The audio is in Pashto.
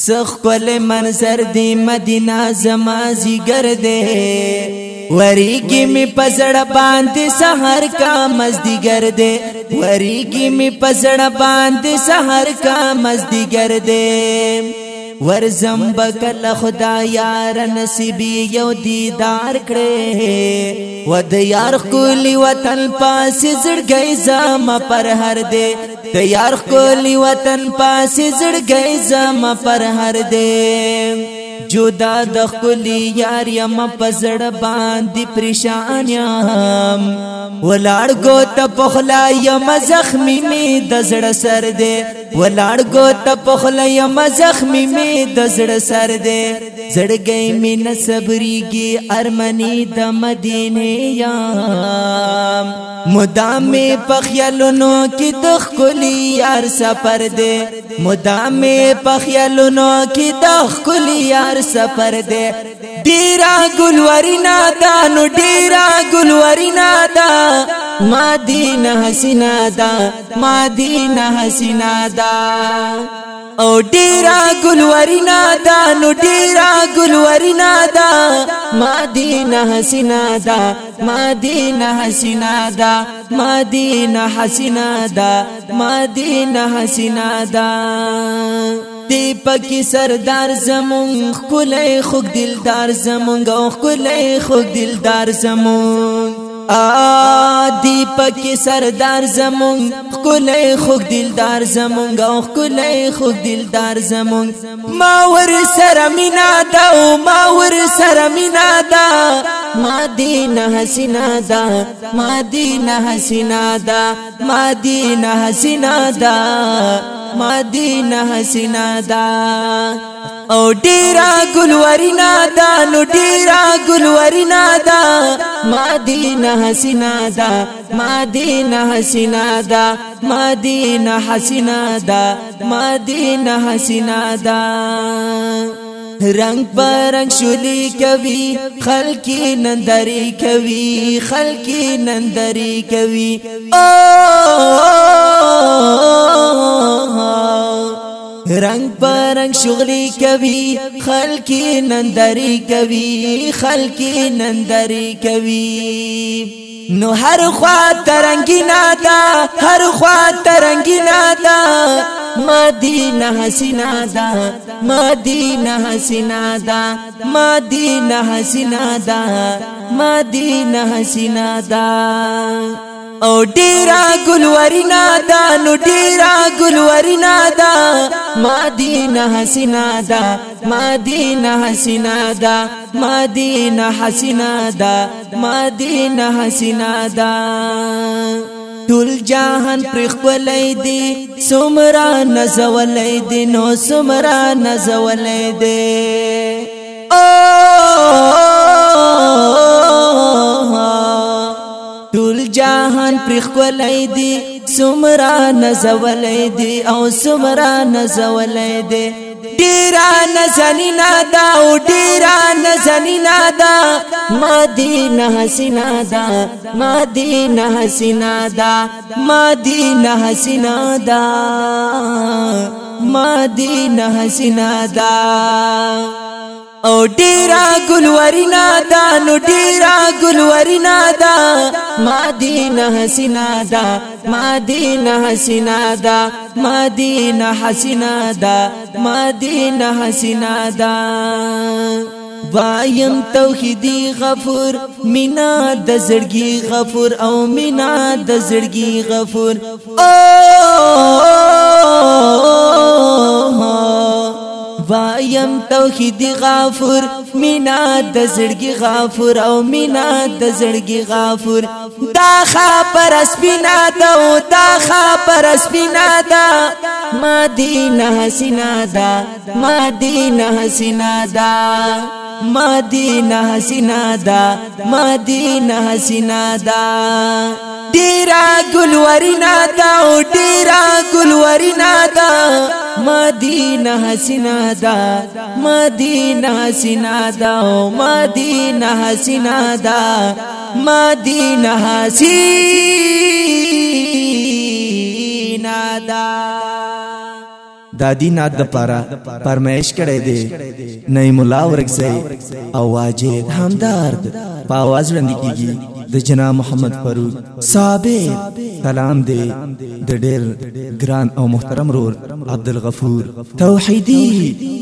سخپل منظر دی مدینه زما زیګر دی وریږي می پزړ باندې سحر کا مزدیګر دی وریږي می پزړ باندې سحر کا مزدیګر دی ور زم بکل خدا یار نصیب یو دیدار کړي ود یار کولی وطن پاس زړګي زما پر هر دی د یار کولی وطن پاسې زړګي زما پر هر دې جدا د خلی یار یم پزړ باندې پریشان یم ولاړ گو ته پخلا یم زخمی می د زړه سر دې ولاړ گو ته پخلا یم زخمی می د زړه سر دې زړګي مې نصبريږي ارمني د مدینه یا مدام په خیالونو کې د خولي یار سفر دې مدام په خیالونو کې د خولي یار سفر دې ډیرا ګلورینا دا نو ډیرا ګلورینا دا مدینه حسینا دا مدینه حسینا دا او ډیرا ګلورینا دا نو ډیرا ګلورینا دا مدینه حسینا دا مدینه حسینا دا مدینه حسینا دا مدینه حسینا دا دی پکی سردار زمون خولای خوګ دلدار زمون غو خولای خوګ دلدار زمون دی پکې سردار زمون کولې خوګ دلدار زمون غو کولې خوګ دلدار زمون ما ور سره مینا دا ما ور سره مینا دا مدینه حسینا دا مدینه حسینا دا مدینه حسینا دا مدینه حسینا دا او ډیرا ګلورینا دا نو ډیرا ګلورینا دا مدینه حسینا دا مدینه حسینا دا مدینه حسینا دا مدینه حسینا دا رنگ پرنګ شولي کوي خلکی نندري کوي خلکی نندري کوي رنگ پرنګ شغلي کوي خلکی نندري کوي خلکی نندري کوي نو هر خوا ترنگینا دا هر خوا ترنگینا دا مدینه حسینا دا مدینه حسینا دا مدینه حسینا دا مدینه حسینا دا او ډیرا ګلوري نادا نو ډیرا ګلوري نادا مدینه حسینا دا مدینه حسینا دا مدینه حسینا دا مدینه حسینا دا ټول جهان پر خپلې دي سمرا نزولې دي نو سمرا نزولې دي ټول جهان پر خپلې دي سمرا نزولې دی او سمرا نزولې دی ډیر نزنینا دا او ډیر نزنینا دا مدینه حسینا دا مدینه حسینا دا مدینه حسینا دا مدینه حسینا دا او ډیرا ګلورینا دا نو ډیرا ګلورینا دا مدینه حسینا دا مدینه حسینا دا مدینه حسینا دا مدینه حسینا دا وایم توحیدی غفور مینا د زړګي غفور او مینا د زړګي غفور او وایم توحیدی غافور مینا د زړګي غافور او مینا د زړګي غافور دا خبر سپینا دا او دا خبر سپینا دا مدینه حسینا دا مدینه حسینا دا مدینہ حسینا دا مدینہ حسینا دا ډیرا ګلورینا دا او ډیرا ګلورینا دا مدینه حسینا دا مدینه حسینا دا او مدینه حسینا دا مدینه حسینا دا دادی نات د پاره پرمیش کړي دي نئی مولا ورغسې او واجد همدارد په आवाज وړاندې کیږي د جناب محمد فاروق صاحب سلام دی د ډېر ګران او محترم رور عبد الغفور توحیدی